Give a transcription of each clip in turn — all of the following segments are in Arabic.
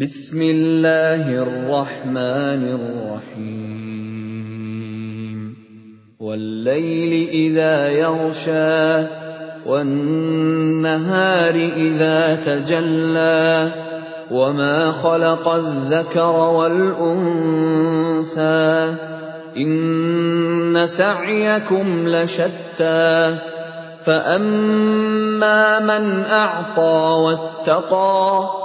بسم الله الرحمن الرحيم. والليل إذا يغشى والنهار إذا تجلى وما خلق الذكر والأنثى إن سعيكم لشتى. فأما من أعطى واتقى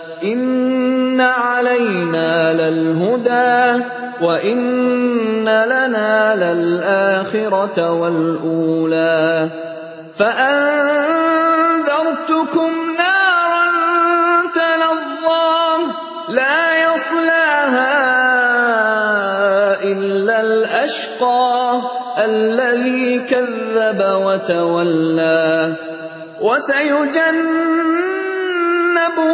ان علينا للهدى وان لنا للاخره والاولى فانذرتكم نارا تلظى لا يصلاها الا الاشقى الذي كذب وتولى وسيجنبها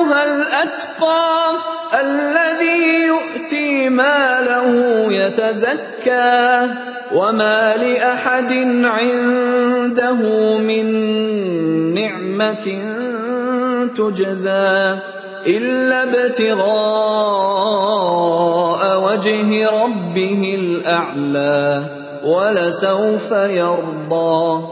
الأتقى الذي يؤتي ماله يتزكى وما لأحد عنده من نعمة تجزى إلا ابتغاء وجه ربه الأعلى ولسوف يرضى